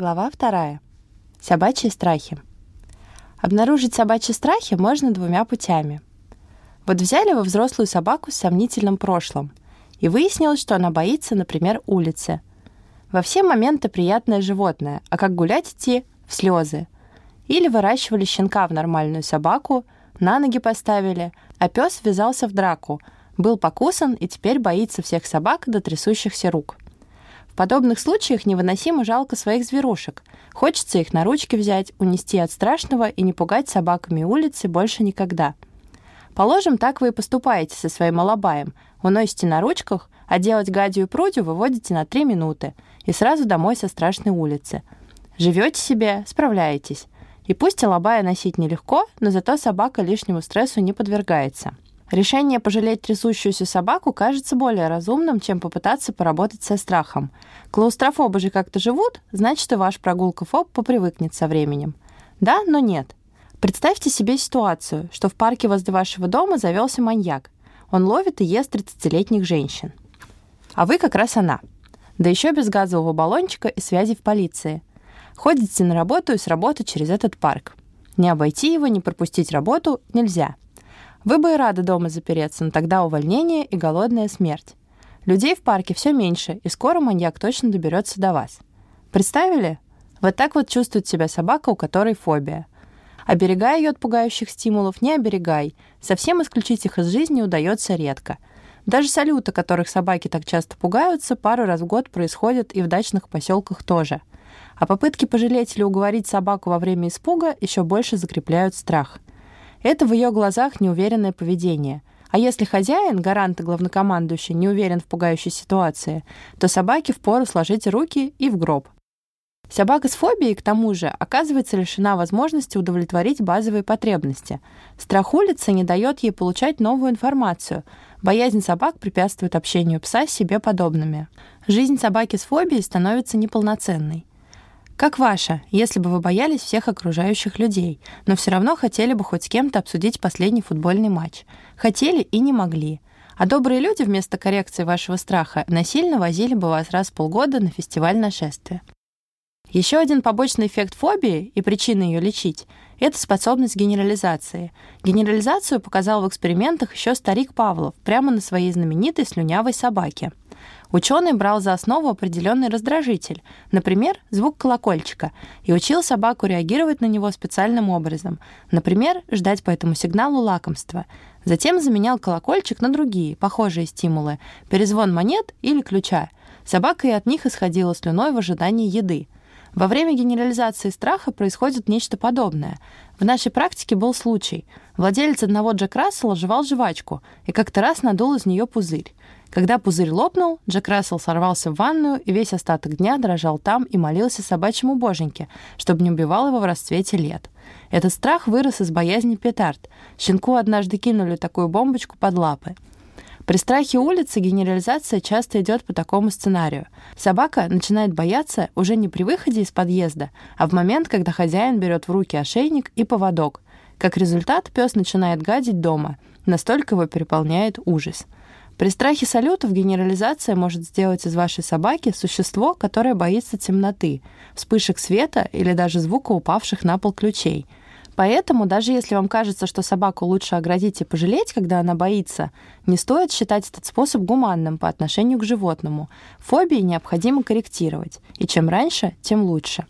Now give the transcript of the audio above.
Глава вторая. Собачьи страхи. Обнаружить собачьи страхи можно двумя путями. Вот взяли вы взрослую собаку с сомнительным прошлым, и выяснилось, что она боится, например, улицы. Во все моменты приятное животное, а как гулять идти — в слезы. Или выращивали щенка в нормальную собаку, на ноги поставили, а пес ввязался в драку, был покусан и теперь боится всех собак до трясущихся рук — в подобных случаях невыносимо жалко своих зверушек. Хочется их на ручки взять, унести от страшного и не пугать собаками улицы больше никогда. Положим, так вы и поступаете со своим алабаем. Уносите на ручках, а делать гадью и прудю выводите на 3 минуты и сразу домой со страшной улицы. Живете себе, справляетесь. И пусть алабая носить нелегко, но зато собака лишнему стрессу не подвергается. Решение пожалеть трясущуюся собаку кажется более разумным, чем попытаться поработать со страхом. Клаустрофобы же как-то живут, значит и ваш прогулка-фоб попривыкнет со временем. Да, но нет. Представьте себе ситуацию, что в парке возле вашего дома завелся маньяк. Он ловит и ест 30-летних женщин. А вы как раз она. Да еще без газового баллончика и связи в полиции. Ходите на работу и с работы через этот парк. Не обойти его, не пропустить работу нельзя – вы бы и рады дома запереться, но тогда увольнение и голодная смерть. Людей в парке все меньше, и скоро маньяк точно доберется до вас. Представили? Вот так вот чувствует себя собака, у которой фобия. Оберегай ее от пугающих стимулов, не оберегай. Совсем исключить их из жизни удается редко. Даже салюты, которых собаки так часто пугаются, пару раз в год происходят и в дачных поселках тоже. А попытки пожалеть или уговорить собаку во время испуга еще больше закрепляют страх – это в ее глазах неуверенное поведение. А если хозяин, гарант и главнокомандующий, не уверен в пугающей ситуации, то собаке впору сложить руки и в гроб. Собака с фобией, к тому же, оказывается лишена возможности удовлетворить базовые потребности. Страх улицы не дает ей получать новую информацию. Боязнь собак препятствует общению пса с себе подобными. Жизнь собаки с фобией становится неполноценной. Как ваша, если бы вы боялись всех окружающих людей, но все равно хотели бы хоть с кем-то обсудить последний футбольный матч? Хотели и не могли. А добрые люди вместо коррекции вашего страха насильно возили бы вас раз в полгода на фестиваль нашествия. Еще один побочный эффект фобии и причина ее лечить – это способность генерализации. Генерализацию показал в экспериментах еще старик Павлов прямо на своей знаменитой слюнявой собаке. Ученый брал за основу определенный раздражитель, например, звук колокольчика, и учил собаку реагировать на него специальным образом, например, ждать по этому сигналу лакомства. Затем заменял колокольчик на другие, похожие стимулы, перезвон монет или ключа. Собака и от них исходила слюной в ожидании еды. Во время генерализации страха происходит нечто подобное. В нашей практике был случай. Владелец одного Джек Рассела жевал жвачку и как-то раз надул из нее пузырь. Когда пузырь лопнул, Джек Рассел сорвался в ванную и весь остаток дня дрожал там и молился собачьему боженьке, чтобы не убивал его в расцвете лет. Этот страх вырос из боязни петард. Щенку однажды кинули такую бомбочку под лапы. При страхе улицы генерализация часто идет по такому сценарию. Собака начинает бояться уже не при выходе из подъезда, а в момент, когда хозяин берет в руки ошейник и поводок. Как результат, пес начинает гадить дома. Настолько его переполняет ужас. При страхе салютов генерализация может сделать из вашей собаки существо, которое боится темноты, вспышек света или даже звука упавших на пол ключей. Поэтому, даже если вам кажется, что собаку лучше оградить и пожалеть, когда она боится, не стоит считать этот способ гуманным по отношению к животному. Фобии необходимо корректировать, и чем раньше, тем лучше.